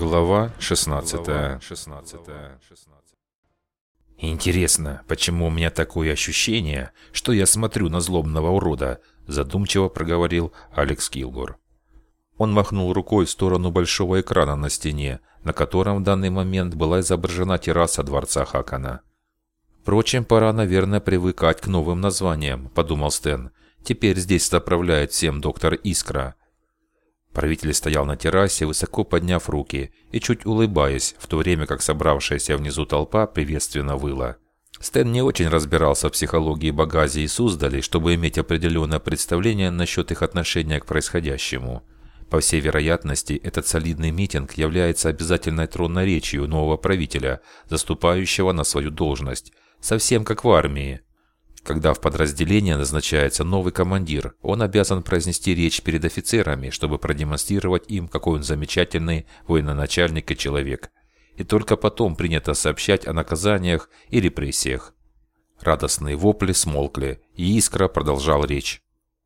Глава 16. Интересно, почему у меня такое ощущение, что я смотрю на злобного урода, задумчиво проговорил Алекс Килгор. Он махнул рукой в сторону большого экрана на стене, на котором в данный момент была изображена терраса дворца Хакана. Впрочем, пора, наверное, привыкать к новым названиям, подумал Стэн. Теперь здесь заправляет всем доктор Искра. Правитель стоял на террасе, высоко подняв руки и чуть улыбаясь, в то время как собравшаяся внизу толпа приветственно выла. Стэн не очень разбирался в психологии Багази и Суздали, чтобы иметь определенное представление насчет их отношения к происходящему. По всей вероятности, этот солидный митинг является обязательной тронной речью нового правителя, заступающего на свою должность, совсем как в армии. Когда в подразделение назначается новый командир, он обязан произнести речь перед офицерами, чтобы продемонстрировать им, какой он замечательный военачальник и человек. И только потом принято сообщать о наказаниях и репрессиях. Радостные вопли смолкли, и Искра продолжал речь.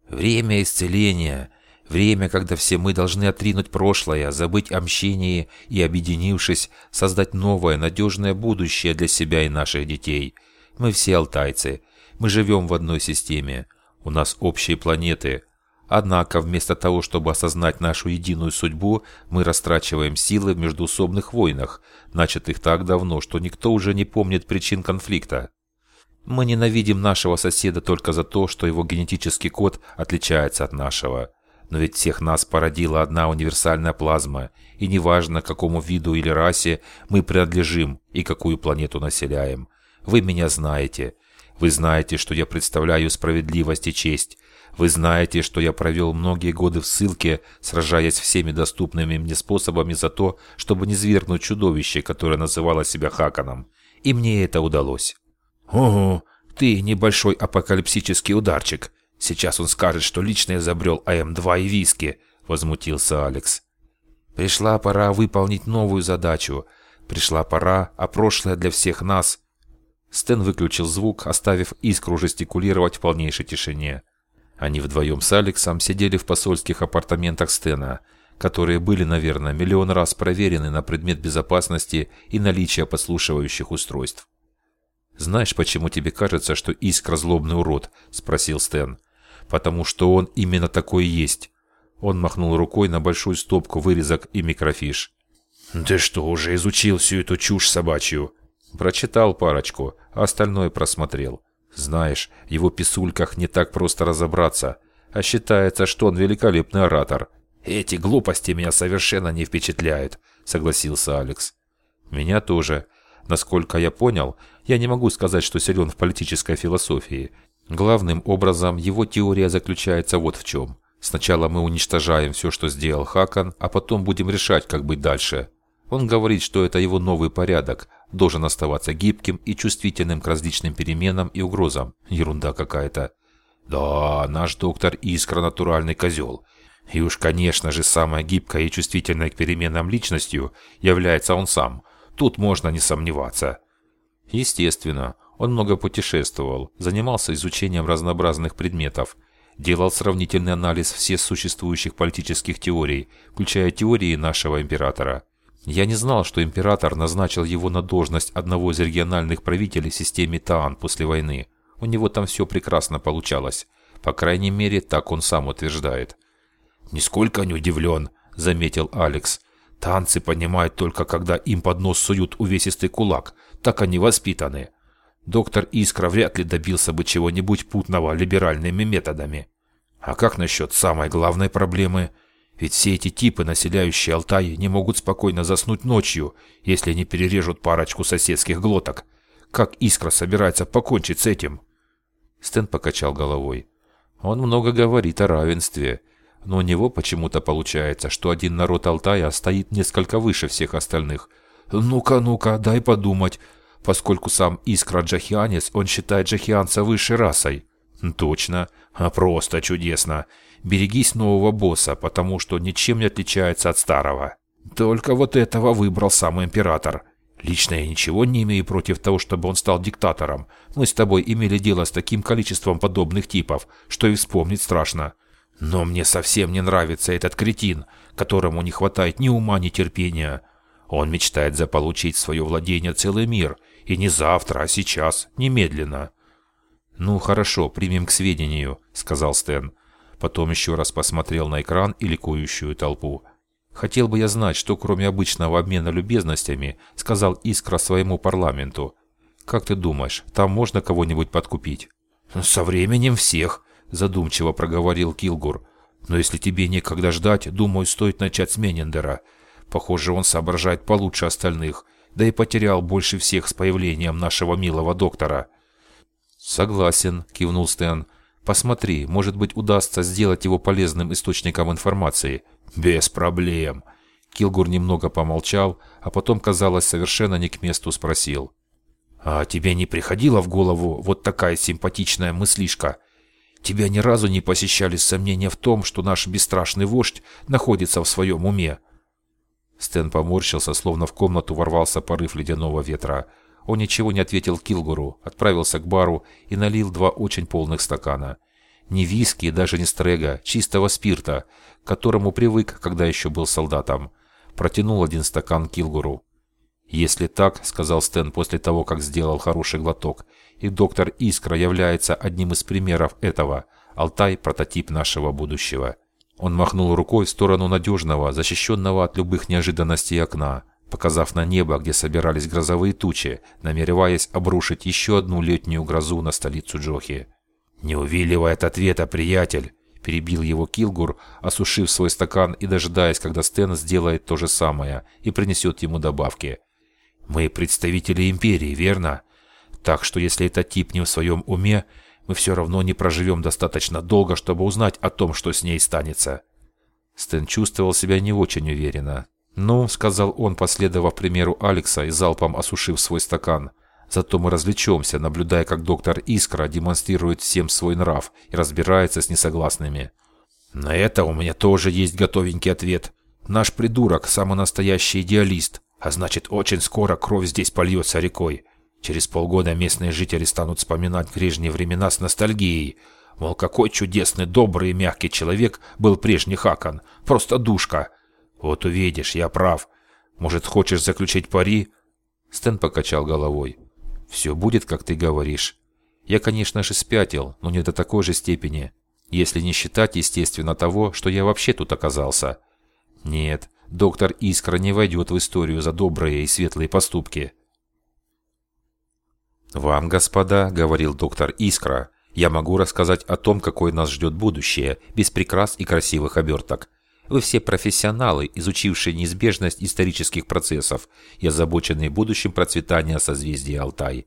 «Время исцеления. Время, когда все мы должны отринуть прошлое, забыть о мщении и, объединившись, создать новое, надежное будущее для себя и наших детей. Мы все алтайцы» Мы живем в одной системе, у нас общие планеты. Однако, вместо того, чтобы осознать нашу единую судьбу, мы растрачиваем силы в междуусобных войнах, начатых так давно, что никто уже не помнит причин конфликта. Мы ненавидим нашего соседа только за то, что его генетический код отличается от нашего. Но ведь всех нас породила одна универсальная плазма, и неважно, какому виду или расе мы принадлежим и какую планету населяем. Вы меня знаете. Вы знаете, что я представляю справедливость и честь. Вы знаете, что я провел многие годы в ссылке, сражаясь всеми доступными мне способами за то, чтобы не свергнуть чудовище, которое называло себя Хаканом. И мне это удалось. Ого, ты небольшой апокалипсический ударчик. Сейчас он скажет, что лично изобрел АМ-2 и виски, возмутился Алекс. Пришла пора выполнить новую задачу. Пришла пора, а прошлое для всех нас Стэн выключил звук, оставив искру жестикулировать в полнейшей тишине. Они вдвоем с Алексом сидели в посольских апартаментах Стена, которые были, наверное, миллион раз проверены на предмет безопасности и наличия подслушивающих устройств. «Знаешь, почему тебе кажется, что Искра злобный урод?» – спросил Стэн. «Потому что он именно такой и есть». Он махнул рукой на большую стопку вырезок и микрофиш. «Ты что, уже изучил всю эту чушь собачью?» Прочитал парочку, а остальное просмотрел. Знаешь, его писульках не так просто разобраться, а считается, что он великолепный оратор. Эти глупости меня совершенно не впечатляют, согласился Алекс. Меня тоже. Насколько я понял, я не могу сказать, что силен в политической философии. Главным образом, его теория заключается вот в чем. Сначала мы уничтожаем все, что сделал Хакан, а потом будем решать, как быть дальше. Он говорит, что это его новый порядок, должен оставаться гибким и чувствительным к различным переменам и угрозам. Ерунда какая-то. Да, наш доктор Искра натуральный козел. И уж, конечно же, самая гибкая и чувствительная к переменам личностью является он сам. Тут можно не сомневаться. Естественно, он много путешествовал, занимался изучением разнообразных предметов, делал сравнительный анализ всех существующих политических теорий, включая теории нашего императора. Я не знал, что император назначил его на должность одного из региональных правителей в системе Таан после войны. У него там все прекрасно получалось. По крайней мере, так он сам утверждает. «Нисколько не удивлен», — заметил Алекс. «Танцы понимают только, когда им под нос суют увесистый кулак. Так они воспитаны. Доктор Искра вряд ли добился бы чего-нибудь путного либеральными методами. А как насчет самой главной проблемы — ведь все эти типы, населяющие Алтай, не могут спокойно заснуть ночью, если не перережут парочку соседских глоток. Как Искра собирается покончить с этим? Стэн покачал головой. Он много говорит о равенстве, но у него почему-то получается, что один народ Алтая стоит несколько выше всех остальных. Ну-ка, ну-ка, дай подумать. Поскольку сам Искра джахианец, он считает джахианца высшей расой. Точно. А просто чудесно. Берегись нового босса, потому что ничем не отличается от старого. Только вот этого выбрал сам император. Лично я ничего не имею против того, чтобы он стал диктатором. Мы с тобой имели дело с таким количеством подобных типов, что и вспомнить страшно. Но мне совсем не нравится этот кретин, которому не хватает ни ума, ни терпения. Он мечтает заполучить в свое владение целый мир. И не завтра, а сейчас, немедленно. «Ну, хорошо, примем к сведению», — сказал Стэн. Потом еще раз посмотрел на экран и ликующую толпу. «Хотел бы я знать, что кроме обычного обмена любезностями сказал Искра своему парламенту. Как ты думаешь, там можно кого-нибудь подкупить?» «Со временем всех», — задумчиво проговорил Килгур. «Но если тебе некогда ждать, думаю, стоит начать с Менендера. Похоже, он соображает получше остальных, да и потерял больше всех с появлением нашего милого доктора». «Согласен», — кивнул Стэн. «Посмотри, может быть, удастся сделать его полезным источником информации». «Без проблем». Килгур немного помолчал, а потом, казалось, совершенно не к месту спросил. «А тебе не приходила в голову вот такая симпатичная мыслишка? Тебя ни разу не посещали сомнения в том, что наш бесстрашный вождь находится в своем уме?» Стэн поморщился, словно в комнату ворвался порыв ледяного ветра. Он ничего не ответил Килгуру, отправился к бару и налил два очень полных стакана. Не виски даже не стрега, чистого спирта, к которому привык, когда еще был солдатом. Протянул один стакан Килгуру. «Если так, — сказал Стэн после того, как сделал хороший глоток, — и доктор Искра является одним из примеров этого, Алтай — прототип нашего будущего». Он махнул рукой в сторону надежного, защищенного от любых неожиданностей окна показав на небо, где собирались грозовые тучи, намереваясь обрушить еще одну летнюю грозу на столицу Джохи. «Не увиливай от ответа, приятель!» – перебил его Килгур, осушив свой стакан и дожидаясь, когда Стэн сделает то же самое и принесет ему добавки. «Мы представители Империи, верно? Так что если этот тип не в своем уме, мы все равно не проживем достаточно долго, чтобы узнать о том, что с ней станется». Стэн чувствовал себя не очень уверенно. «Ну», — сказал он, последовав примеру Алекса и залпом осушив свой стакан, «зато мы развлечемся, наблюдая, как доктор Искра демонстрирует всем свой нрав и разбирается с несогласными». «На это у меня тоже есть готовенький ответ. Наш придурок – самый настоящий идеалист, а значит, очень скоро кровь здесь польется рекой. Через полгода местные жители станут вспоминать прежние времена с ностальгией. Мол, какой чудесный, добрый и мягкий человек был прежний Хакан. Просто душка. «Вот увидишь, я прав. Может, хочешь заключить пари?» Стэн покачал головой. «Все будет, как ты говоришь. Я, конечно же, спятил, но не до такой же степени. Если не считать, естественно, того, что я вообще тут оказался. Нет, доктор Искра не войдет в историю за добрые и светлые поступки». «Вам, господа, — говорил доктор Искра, — я могу рассказать о том, какое нас ждет будущее, без прикрас и красивых оберток. Вы все профессионалы, изучившие неизбежность исторических процессов и озабоченные будущим процветания созвездия Алтай.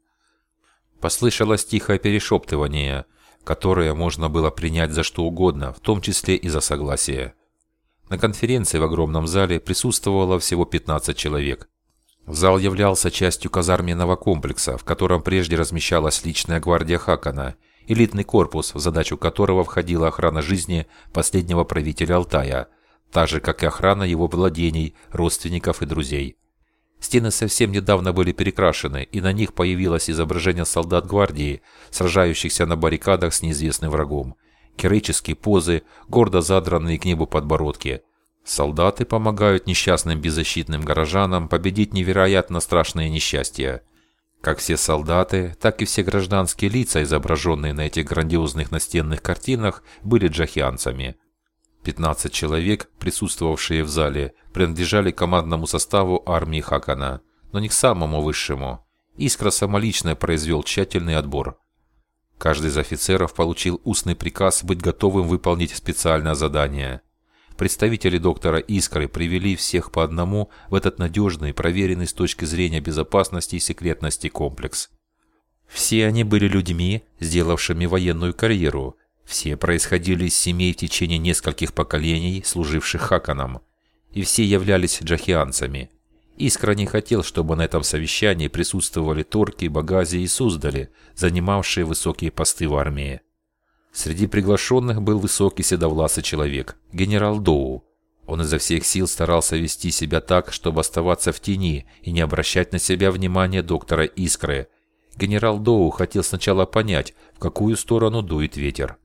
Послышалось тихое перешептывание, которое можно было принять за что угодно, в том числе и за согласие. На конференции в огромном зале присутствовало всего 15 человек. Зал являлся частью казарменного комплекса, в котором прежде размещалась личная гвардия Хакана, элитный корпус, в задачу которого входила охрана жизни последнего правителя Алтая – так же, как и охрана его владений, родственников и друзей. Стены совсем недавно были перекрашены, и на них появилось изображение солдат гвардии, сражающихся на баррикадах с неизвестным врагом. Героические позы, гордо задранные к небу подбородки. Солдаты помогают несчастным беззащитным горожанам победить невероятно страшные несчастья. Как все солдаты, так и все гражданские лица, изображенные на этих грандиозных настенных картинах, были джахианцами – 15 человек, присутствовавшие в зале, принадлежали командному составу армии Хакана, но не к самому высшему. Искра самолично произвел тщательный отбор. Каждый из офицеров получил устный приказ быть готовым выполнить специальное задание. Представители доктора Искры привели всех по одному в этот надежный, проверенный с точки зрения безопасности и секретности комплекс. Все они были людьми, сделавшими военную карьеру, все происходили из семей в течение нескольких поколений, служивших Хаканом, и все являлись джахианцами. Искра не хотел, чтобы на этом совещании присутствовали Торки, Багази и Суздали, занимавшие высокие посты в армии. Среди приглашенных был высокий седовласый человек, генерал Доу. Он изо всех сил старался вести себя так, чтобы оставаться в тени и не обращать на себя внимания доктора Искры. Генерал Доу хотел сначала понять, в какую сторону дует ветер.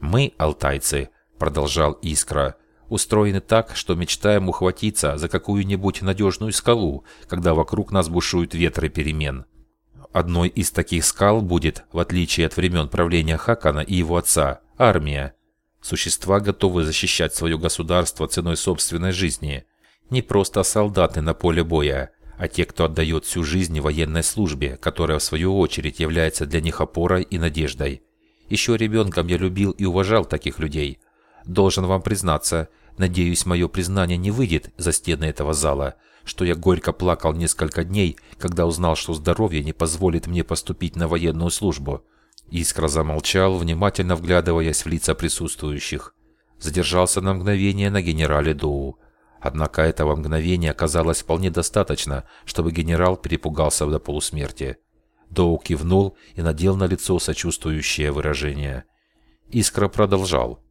«Мы, алтайцы», — продолжал Искра, — устроены так, что мечтаем ухватиться за какую-нибудь надежную скалу, когда вокруг нас бушуют ветры перемен. Одной из таких скал будет, в отличие от времен правления Хакана и его отца, армия. Существа готовы защищать свое государство ценой собственной жизни. Не просто солдаты на поле боя, а те, кто отдает всю жизнь военной службе, которая в свою очередь является для них опорой и надеждой. Еще ребенком я любил и уважал таких людей. Должен вам признаться, надеюсь, мое признание не выйдет за стены этого зала, что я горько плакал несколько дней, когда узнал, что здоровье не позволит мне поступить на военную службу. Искра замолчал, внимательно вглядываясь в лица присутствующих. Задержался на мгновение на генерале Доу. Однако этого мгновения оказалось вполне достаточно, чтобы генерал перепугался до полусмерти. Доу кивнул и надел на лицо сочувствующее выражение. Искра продолжал.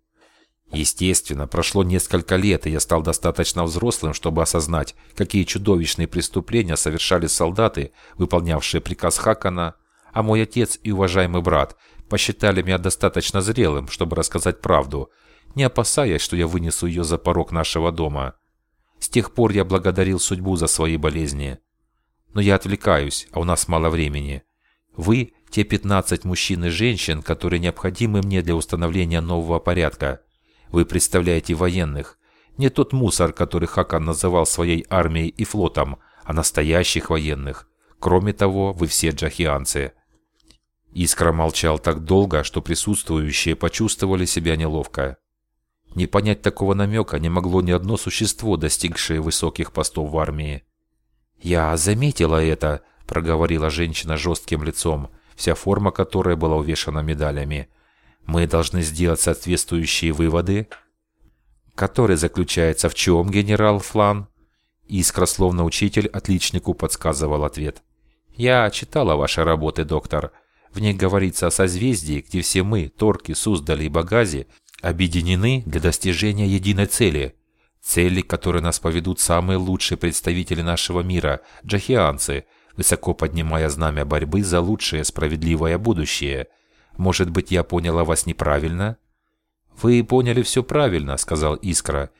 Естественно, прошло несколько лет, и я стал достаточно взрослым, чтобы осознать, какие чудовищные преступления совершали солдаты, выполнявшие приказ Хакана, а мой отец и уважаемый брат посчитали меня достаточно зрелым, чтобы рассказать правду, не опасаясь, что я вынесу ее за порог нашего дома. С тех пор я благодарил судьбу за свои болезни. Но я отвлекаюсь, а у нас мало времени. Вы – те 15 мужчин и женщин, которые необходимы мне для установления нового порядка. Вы представляете военных. Не тот мусор, который Хакан называл своей армией и флотом, а настоящих военных. Кроме того, вы все джахианцы. Искра молчал так долго, что присутствующие почувствовали себя неловко. Не понять такого намека не могло ни одно существо, достигшее высоких постов в армии. «Я заметила это», — проговорила женщина жестким лицом, вся форма которой была увешана медалями. «Мы должны сделать соответствующие выводы». «Который заключается в чем, генерал Флан?» Искра, словно учитель, отличнику подсказывал ответ. «Я читала ваши работы, доктор. В них говорится о созвездии, где все мы, Торки, Суздали и Багази, объединены для достижения единой цели. Цели, которые нас поведут самые лучшие представители нашего мира, джахианцы, высоко поднимая знамя борьбы за лучшее справедливое будущее. Может быть, я поняла вас неправильно? Вы поняли все правильно, сказал Искра.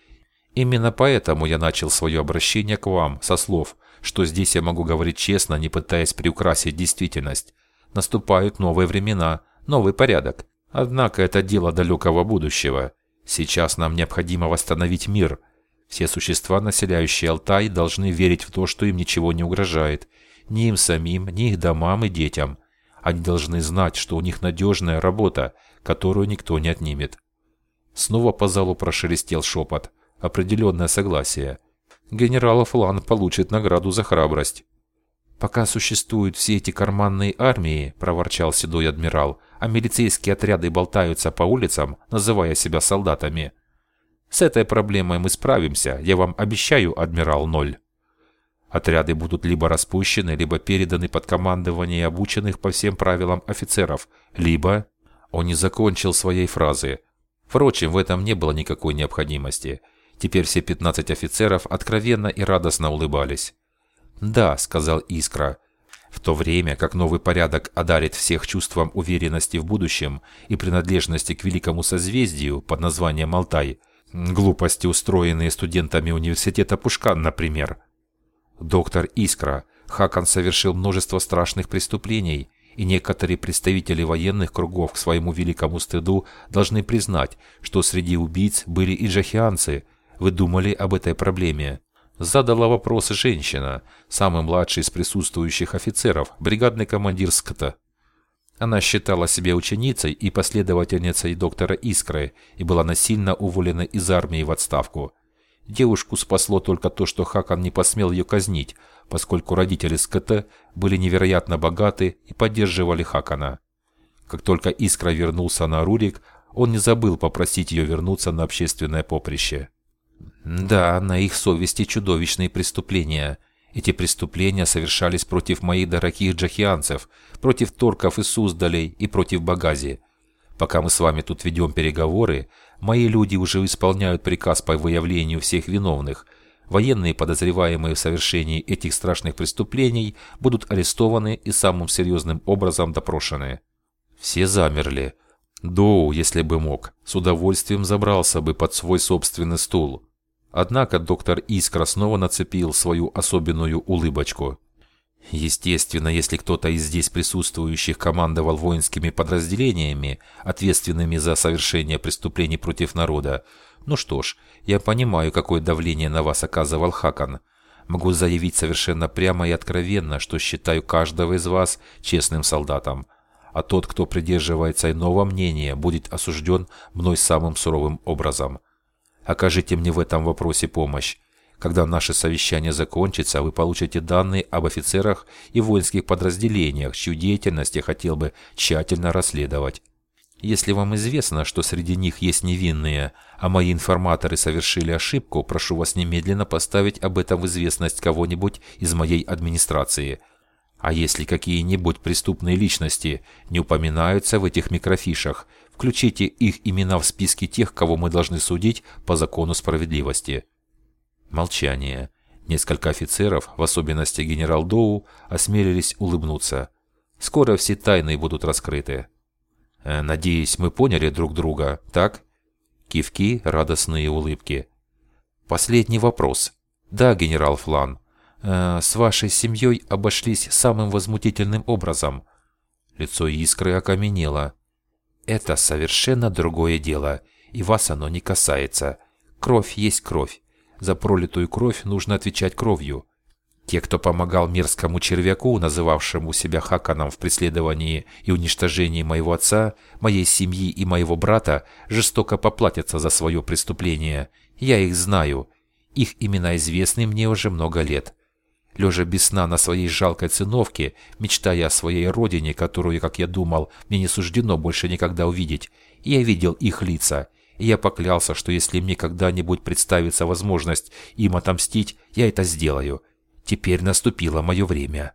Именно поэтому я начал свое обращение к вам со слов, что здесь я могу говорить честно, не пытаясь приукрасить действительность. Наступают новые времена, новый порядок. Однако это дело далекого будущего. Сейчас нам необходимо восстановить мир. Все существа, населяющие Алтай, должны верить в то, что им ничего не угрожает. Ни им самим, ни их домам и детям. Они должны знать, что у них надежная работа, которую никто не отнимет. Снова по залу прошелестел шепот. Определенное согласие. Генерал Флан получит награду за храбрость. «Пока существуют все эти карманные армии», – проворчал седой адмирал, «а милицейские отряды болтаются по улицам, называя себя солдатами. С этой проблемой мы справимся, я вам обещаю, адмирал Ноль». Отряды будут либо распущены, либо переданы под командование обученных по всем правилам офицеров, либо... Он не закончил своей фразы. Впрочем, в этом не было никакой необходимости. Теперь все 15 офицеров откровенно и радостно улыбались. «Да», — сказал Искра. В то время как новый порядок одарит всех чувством уверенности в будущем и принадлежности к великому созвездию под названием Алтай, глупости, устроенные студентами университета Пушкан, например. Доктор Искра, Хакан совершил множество страшных преступлений, и некоторые представители военных кругов к своему великому стыду должны признать, что среди убийц были и джахианцы. Вы думали об этой проблеме? Задала вопрос женщина, самый младший из присутствующих офицеров, бригадный командир СКТа. Она считала себя ученицей и последовательницей доктора Искры и была насильно уволена из армии в отставку. Девушку спасло только то, что Хакан не посмел ее казнить, поскольку родители СКТ были невероятно богаты и поддерживали Хакана. Как только Искра вернулся на Рурик, он не забыл попросить ее вернуться на общественное поприще. Да, на их совести чудовищные преступления. Эти преступления совершались против моих дорогих джахианцев, против торков и суздалей и против Багази. Пока мы с вами тут ведем переговоры, мои люди уже исполняют приказ по выявлению всех виновных. Военные, подозреваемые в совершении этих страшных преступлений, будут арестованы и самым серьезным образом допрошены. Все замерли. Доу, если бы мог, с удовольствием забрался бы под свой собственный стул. Однако доктор Искра снова нацепил свою особенную улыбочку. Естественно, если кто-то из здесь присутствующих командовал воинскими подразделениями, ответственными за совершение преступлений против народа, ну что ж, я понимаю, какое давление на вас оказывал Хакан. Могу заявить совершенно прямо и откровенно, что считаю каждого из вас честным солдатом. А тот, кто придерживается иного мнения, будет осужден мной самым суровым образом. Окажите мне в этом вопросе помощь. Когда наше совещание закончится, вы получите данные об офицерах и воинских подразделениях, чью деятельность я хотел бы тщательно расследовать. Если вам известно, что среди них есть невинные, а мои информаторы совершили ошибку, прошу вас немедленно поставить об этом в известность кого-нибудь из моей администрации. А если какие-нибудь преступные личности не упоминаются в этих микрофишах, включите их имена в списки тех, кого мы должны судить по закону справедливости. Молчание. Несколько офицеров, в особенности генерал Доу, осмелились улыбнуться. Скоро все тайны будут раскрыты. Э, «Надеюсь, мы поняли друг друга, так?» Кивки, радостные улыбки. «Последний вопрос. Да, генерал Флан, э, с вашей семьей обошлись самым возмутительным образом». Лицо Искры окаменело. «Это совершенно другое дело, и вас оно не касается. Кровь есть кровь. За пролитую кровь нужно отвечать кровью. Те, кто помогал мерзкому червяку, называвшему себя Хаканом в преследовании и уничтожении моего отца, моей семьи и моего брата, жестоко поплатятся за свое преступление. Я их знаю. Их имена известны мне уже много лет. Лежа без сна на своей жалкой циновке, мечтая о своей родине, которую, как я думал, мне не суждено больше никогда увидеть, я видел их лица, и я поклялся, что если мне когда-нибудь представится возможность им отомстить, я это сделаю. Теперь наступило мое время.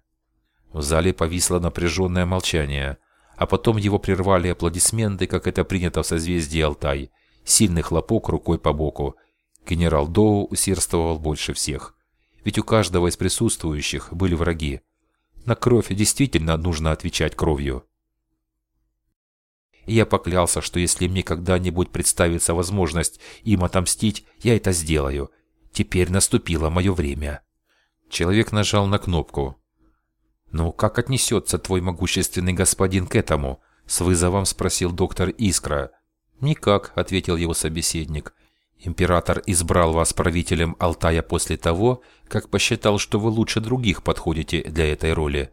В зале повисло напряженное молчание, а потом его прервали аплодисменты, как это принято в созвездии Алтай. Сильный хлопок рукой по боку. Генерал Доу усердствовал больше всех. Ведь у каждого из присутствующих были враги. На кровь действительно нужно отвечать кровью. И я поклялся, что если мне когда-нибудь представится возможность им отомстить, я это сделаю. Теперь наступило мое время. Человек нажал на кнопку. «Ну, как отнесется твой могущественный господин к этому?» С вызовом спросил доктор Искра. «Никак», — ответил его собеседник. «Император избрал вас правителем Алтая после того, как посчитал, что вы лучше других подходите для этой роли.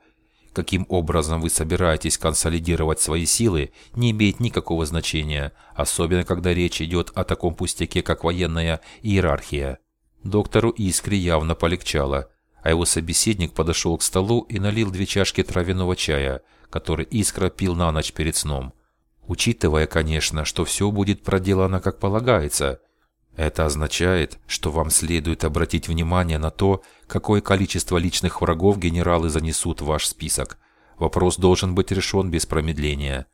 Каким образом вы собираетесь консолидировать свои силы, не имеет никакого значения, особенно когда речь идет о таком пустяке, как военная иерархия. Доктору Искре явно полегчало, а его собеседник подошел к столу и налил две чашки травяного чая, который Искра пил на ночь перед сном. Учитывая, конечно, что все будет проделано как полагается, это означает, что вам следует обратить внимание на то, какое количество личных врагов генералы занесут в ваш список. Вопрос должен быть решен без промедления.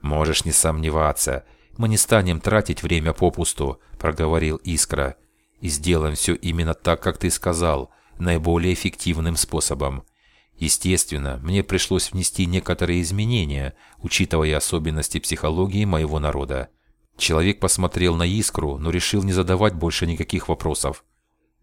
«Можешь не сомневаться. Мы не станем тратить время попусту», – проговорил Искра. «И сделаем все именно так, как ты сказал, наиболее эффективным способом. Естественно, мне пришлось внести некоторые изменения, учитывая особенности психологии моего народа. Человек посмотрел на искру, но решил не задавать больше никаких вопросов.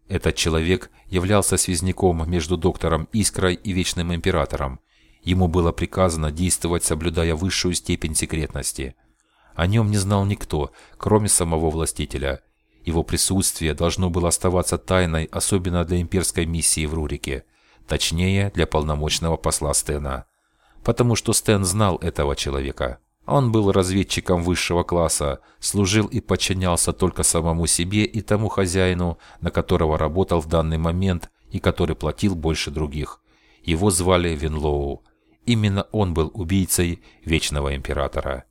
Этот человек являлся связником между доктором Искрой и Вечным Императором. Ему было приказано действовать, соблюдая высшую степень секретности. О нем не знал никто, кроме самого властителя. Его присутствие должно было оставаться тайной, особенно для имперской миссии в Рурике. Точнее, для полномочного посла Стена. Потому что Стен знал этого человека. Он был разведчиком высшего класса, служил и подчинялся только самому себе и тому хозяину, на которого работал в данный момент и который платил больше других. Его звали Винлоу. Именно он был убийцей Вечного Императора.